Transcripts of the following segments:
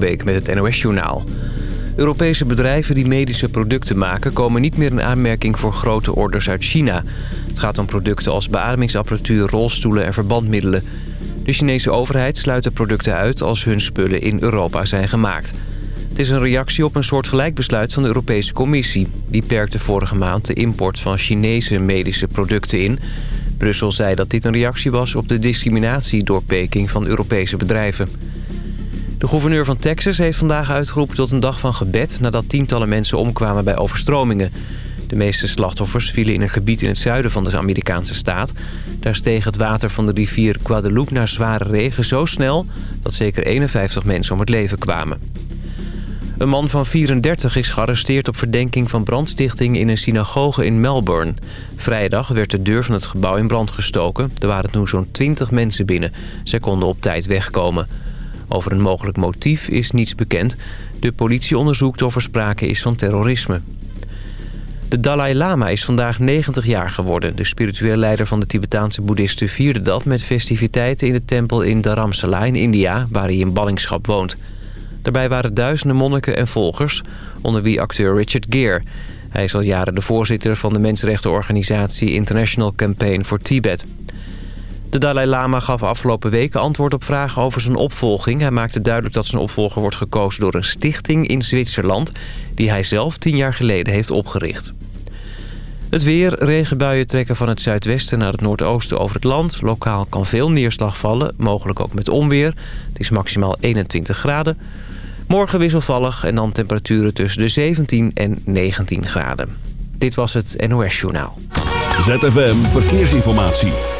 Buitenbeek met het NOS-journaal. Europese bedrijven die medische producten maken... komen niet meer in aanmerking voor grote orders uit China. Het gaat om producten als beademingsapparatuur, rolstoelen en verbandmiddelen. De Chinese overheid sluit de producten uit als hun spullen in Europa zijn gemaakt. Het is een reactie op een soortgelijk besluit van de Europese Commissie. Die perkte vorige maand de import van Chinese medische producten in... Brussel zei dat dit een reactie was op de discriminatie door Peking van Europese bedrijven. De gouverneur van Texas heeft vandaag uitgeroepen tot een dag van gebed... nadat tientallen mensen omkwamen bij overstromingen. De meeste slachtoffers vielen in een gebied in het zuiden van de Amerikaanse staat. Daar steeg het water van de rivier Guadalupe naar zware regen zo snel... dat zeker 51 mensen om het leven kwamen. Een man van 34 is gearresteerd op verdenking van brandstichting in een synagoge in Melbourne. Vrijdag werd de deur van het gebouw in brand gestoken. Er waren nu zo'n 20 mensen binnen. Zij konden op tijd wegkomen. Over een mogelijk motief is niets bekend. De politie onderzoekt of er sprake is van terrorisme. De Dalai Lama is vandaag 90 jaar geworden. De spiritueel leider van de Tibetaanse boeddhisten vierde dat... met festiviteiten in de tempel in Dharamsala in India... waar hij in ballingschap woont. Daarbij waren duizenden monniken en volgers, onder wie acteur Richard Gere. Hij is al jaren de voorzitter van de mensenrechtenorganisatie International Campaign for Tibet. De Dalai Lama gaf afgelopen weken antwoord op vragen over zijn opvolging. Hij maakte duidelijk dat zijn opvolger wordt gekozen door een stichting in Zwitserland... die hij zelf tien jaar geleden heeft opgericht. Het weer, regenbuien trekken van het zuidwesten naar het noordoosten over het land. Lokaal kan veel neerslag vallen, mogelijk ook met onweer. Het is maximaal 21 graden. Morgen wisselvallig en dan temperaturen tussen de 17 en 19 graden. Dit was het NOS Journaal. ZFM Verkeersinformatie.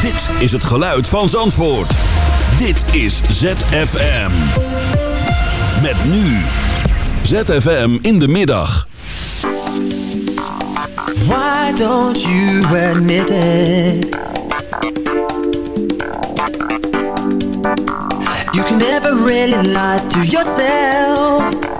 Dit is het geluid van Zandvoort. Dit is ZFM. Met nu. ZFM in de middag. Why don't you admit it? You can never really lie to yourself.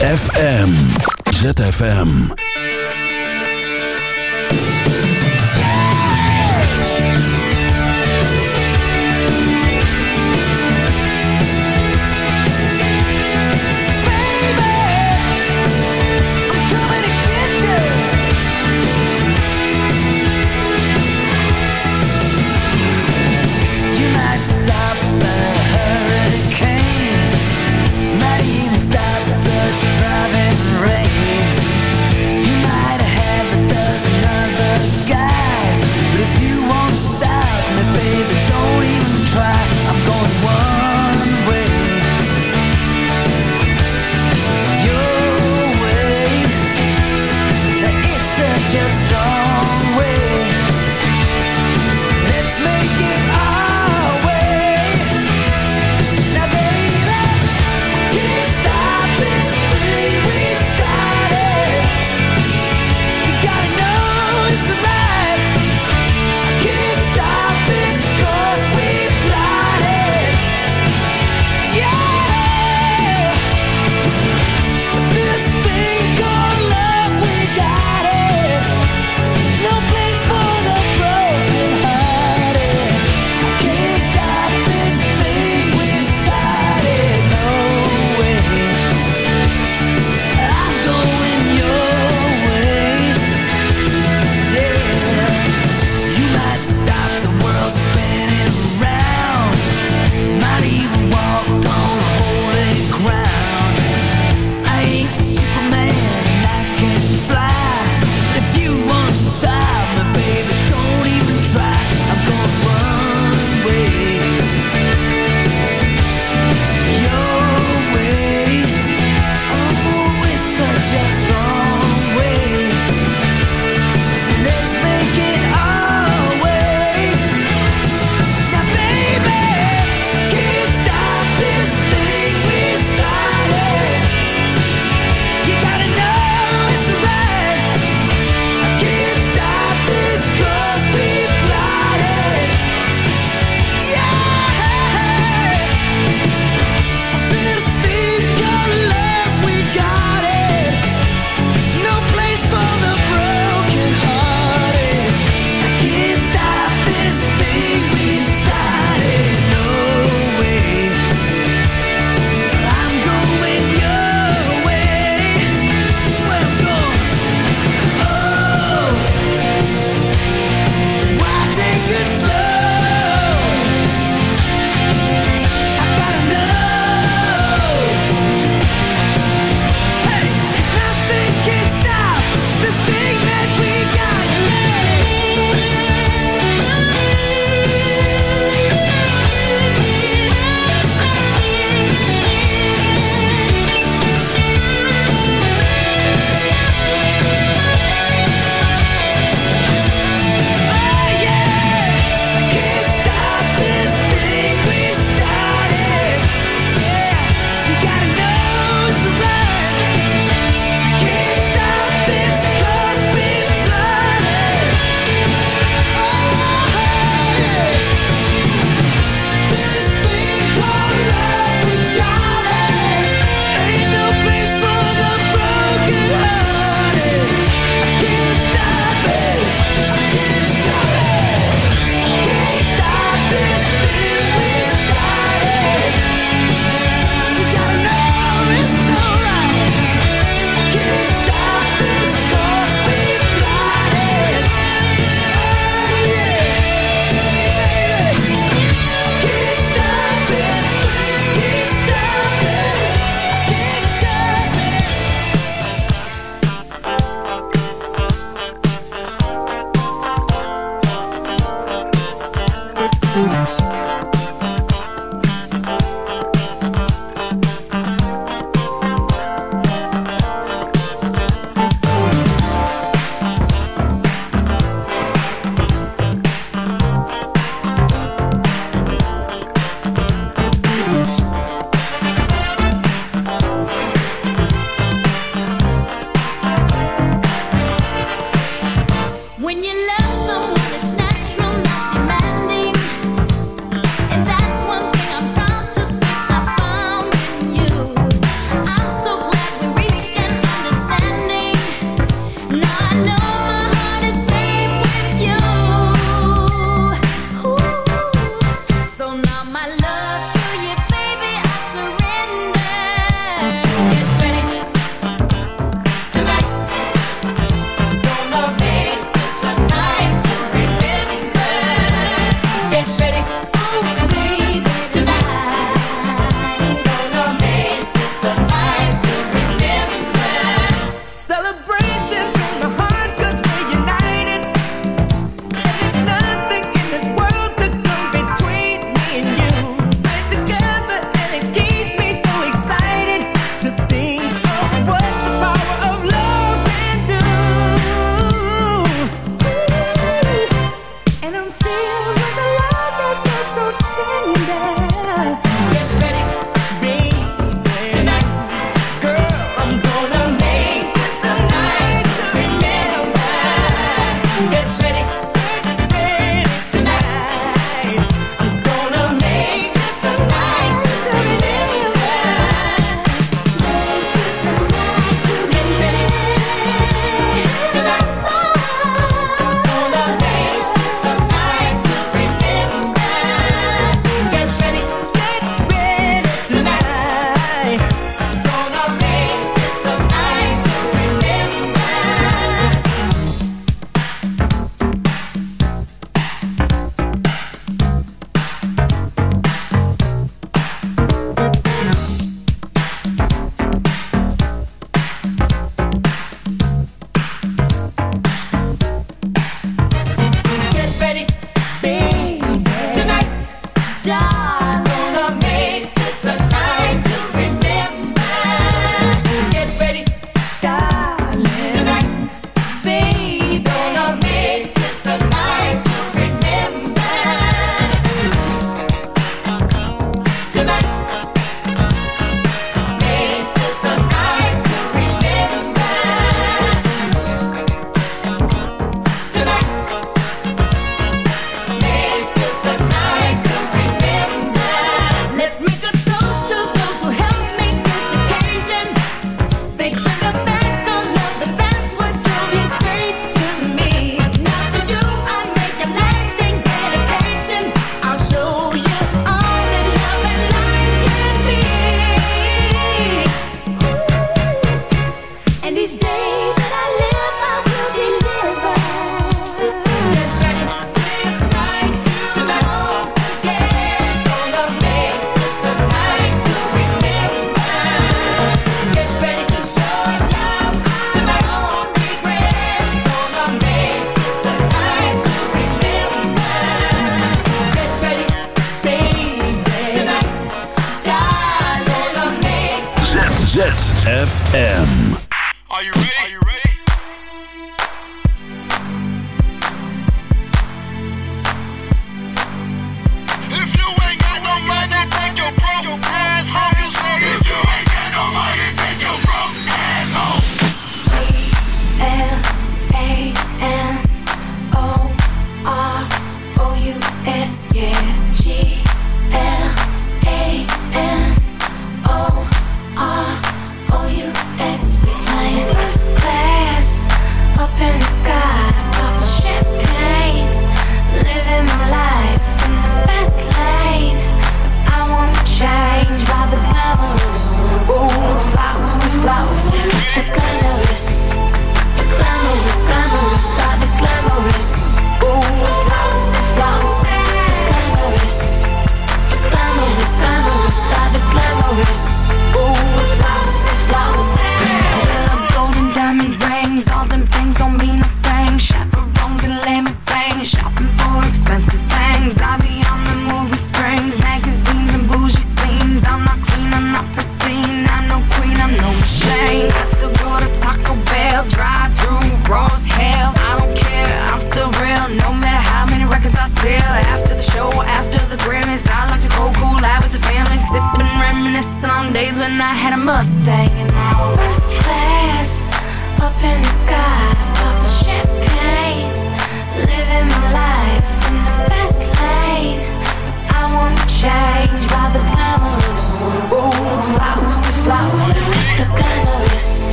FM, ZFM.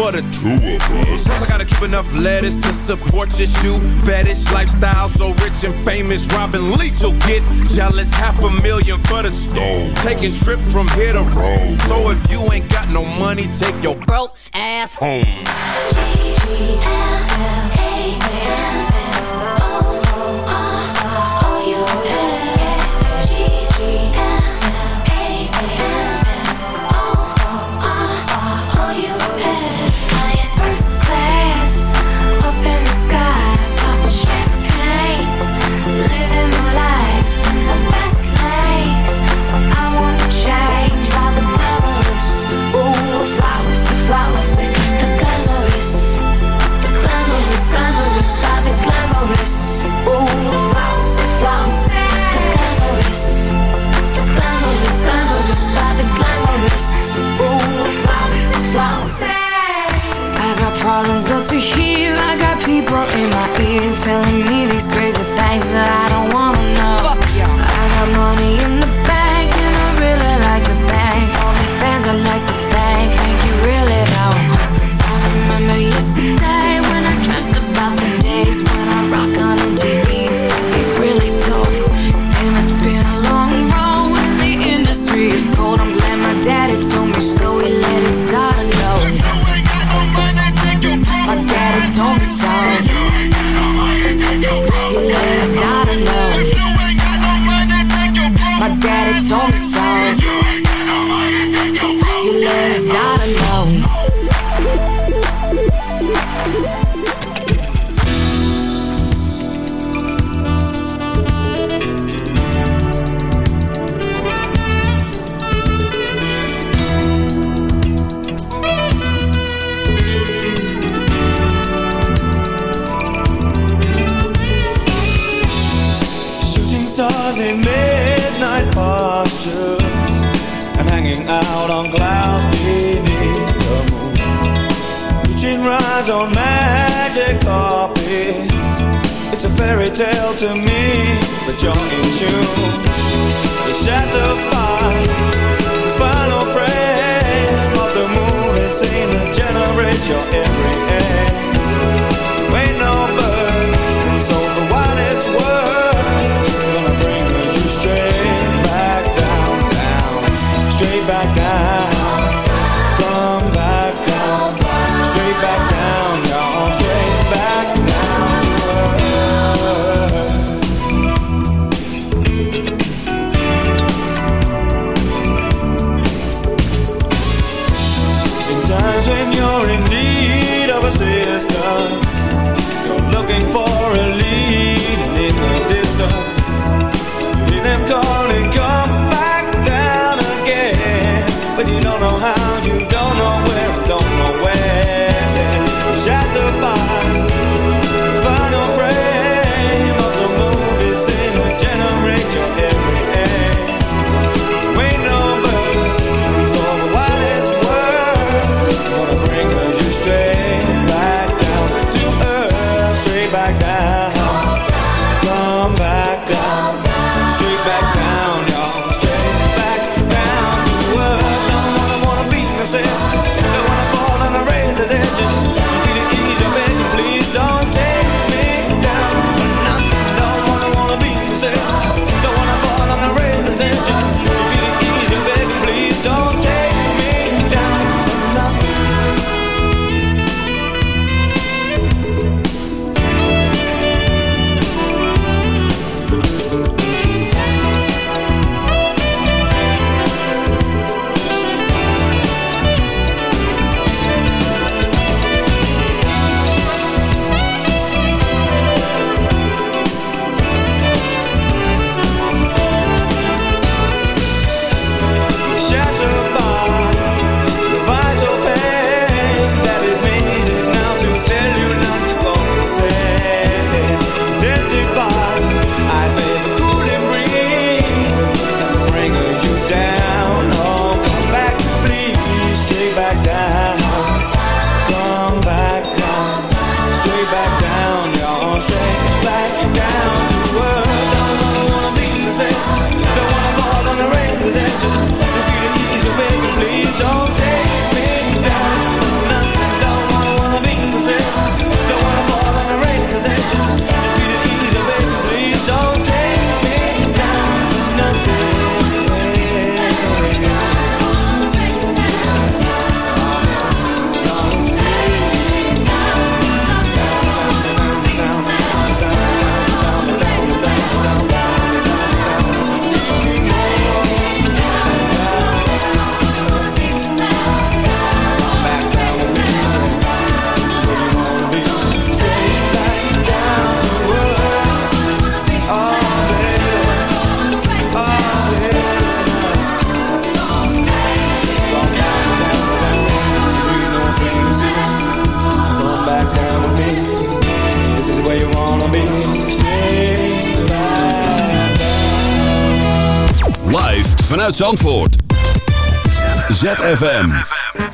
for the two of us. Plus, I gotta keep enough letters to support your shoe fetish lifestyle. So rich and famous, Robin Leach will get jealous. Half a million for the stove. Taking trips from here to Rome. So if you ain't got no money, take your broke ass home. your every Zandvoort. ZFM. ZFM.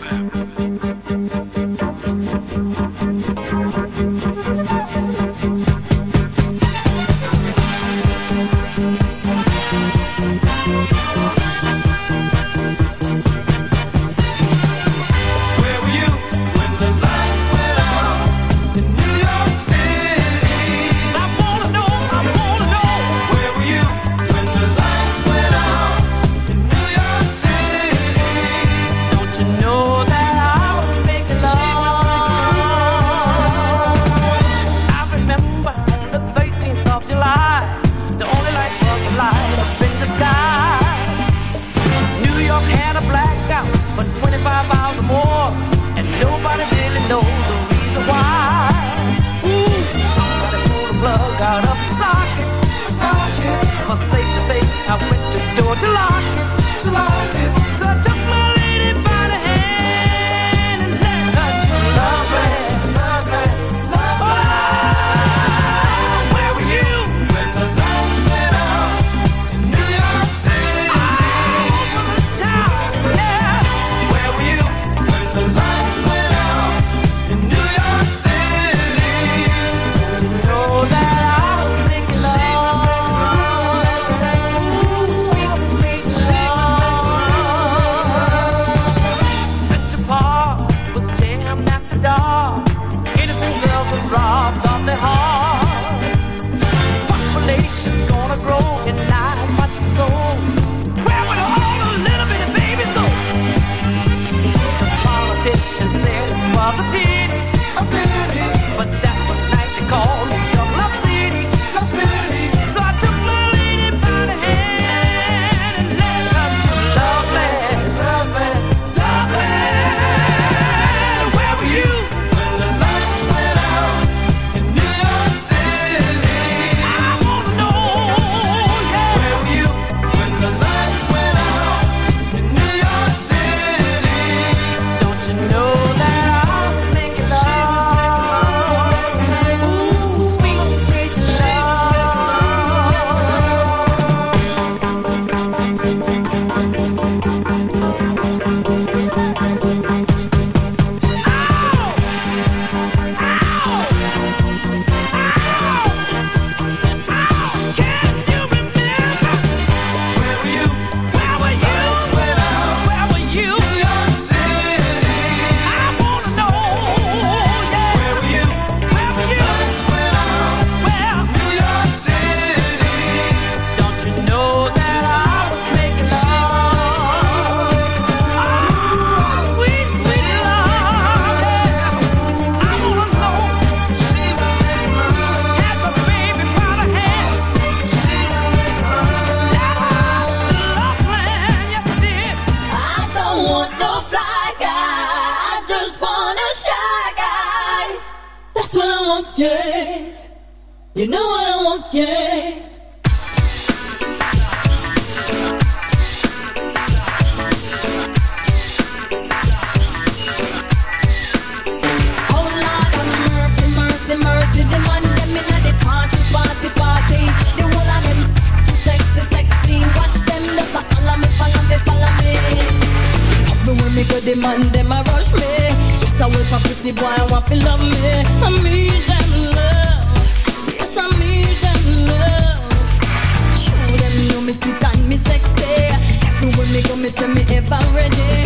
Tell me if I'm ready.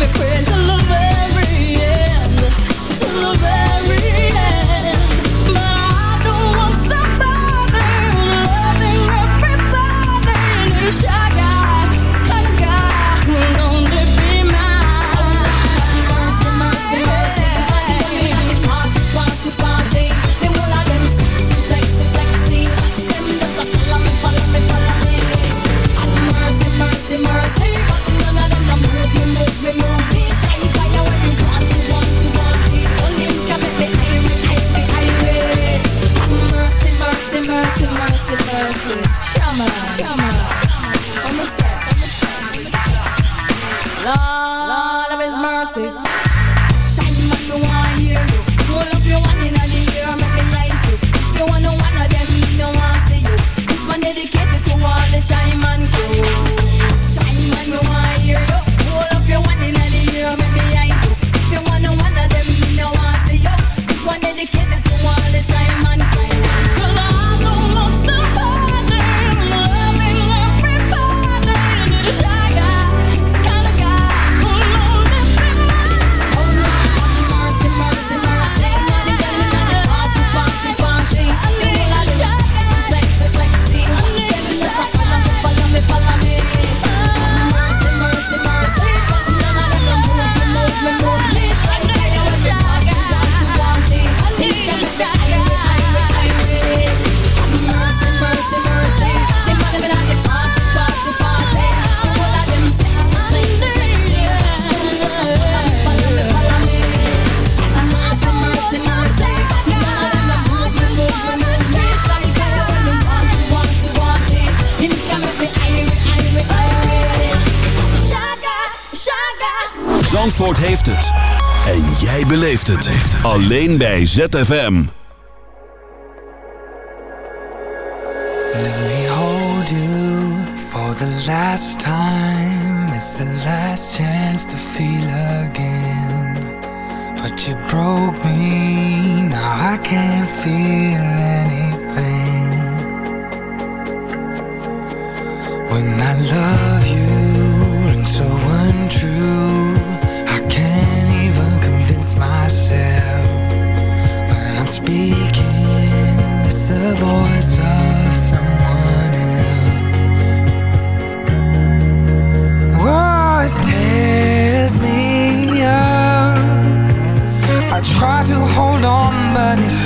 me friend alone. alleen bij ZFM.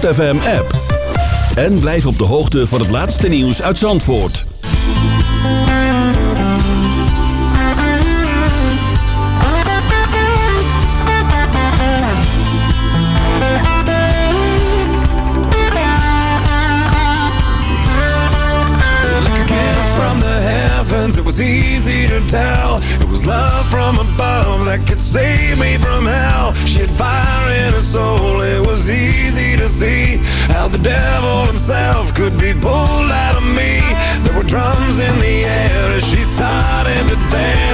ZFM-app. En blijf op de hoogte van het laatste nieuws uit Zandvoort. It was easy to tell. It was love from above that could save me the devil himself could be pulled out of me. There were drums in the air as she started to dance.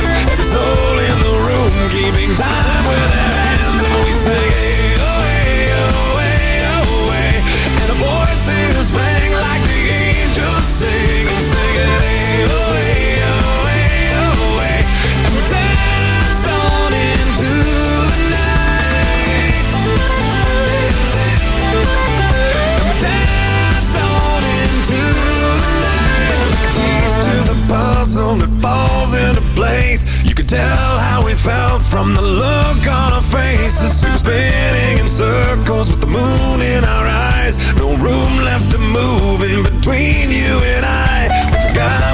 From the look on our faces. We were spinning in circles with the moon in our eyes. No room left to move in between you and I. We forgot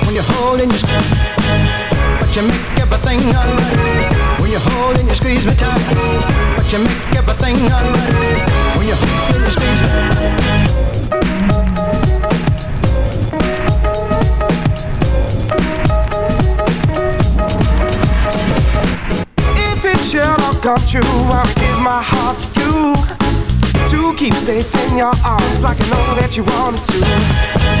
when you hold and you squeeze. But you make everything alright when you hold and you squeeze me tight. But you make everything alright when you hold and you squeeze me tight. If it should all come true, I'll give my heart to you to keep safe in your arms like I know that you wanted to.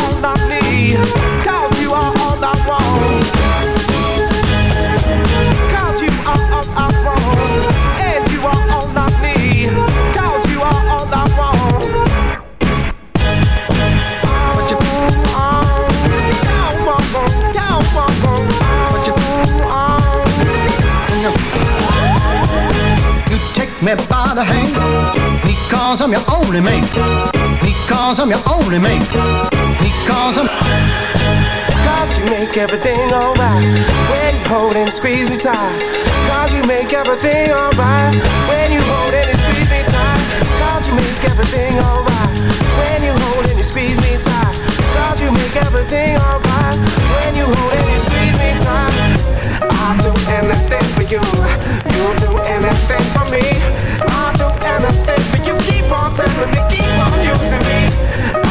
me by the hand because I'm your only man. Because I'm your only man. Because I'm. Cause you make everything alright When you hold and squeeze me tight. Cause you make everything alright When you hold and you squeeze me tight. Cause you make everything alright When you hold and you squeeze me tight. Cause you make everything alright When you hold and you squeeze me tight. I'll do anything for you. You'll do anything for me. I'll do anything for you. Keep on telling me, keep on using me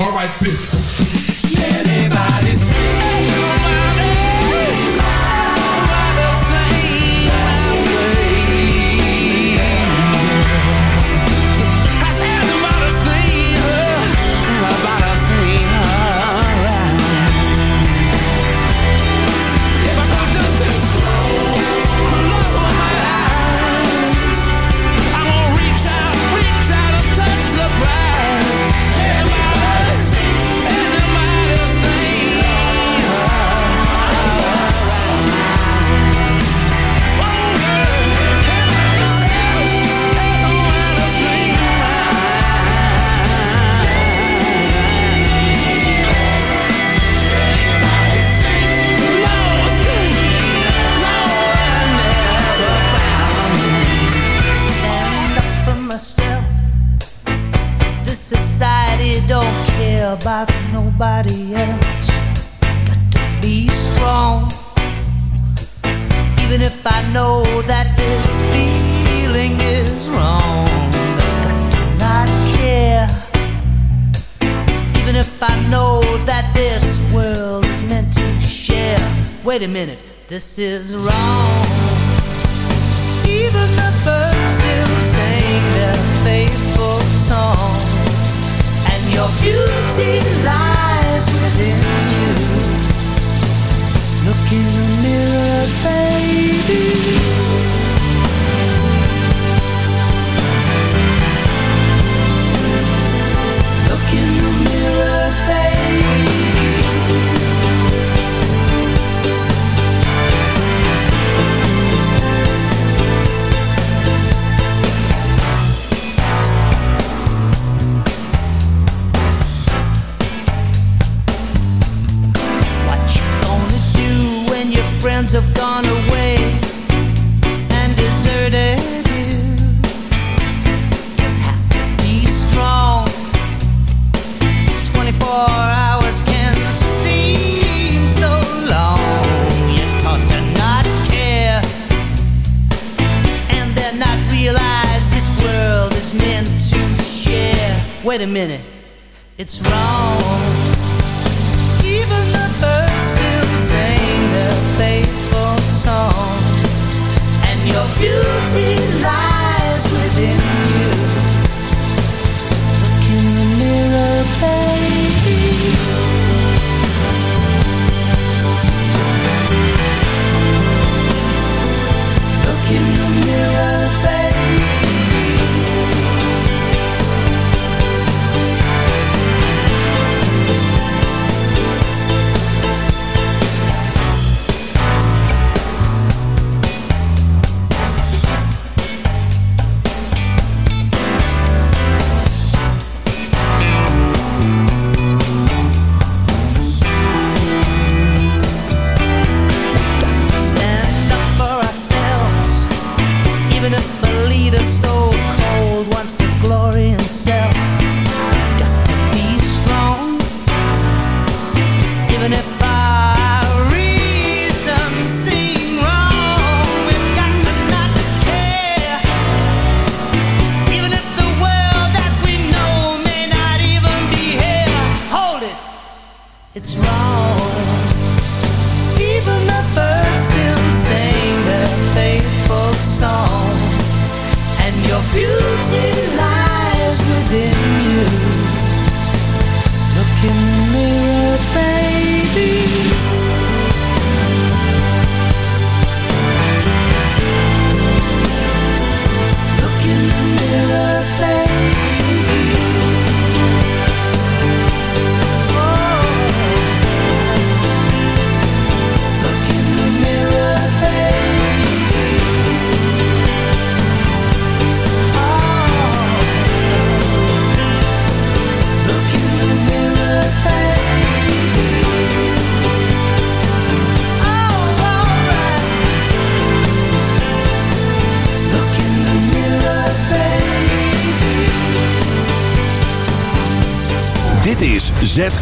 Alright, bitch. This is wrong.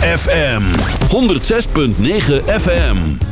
ZFM 106.9 FM.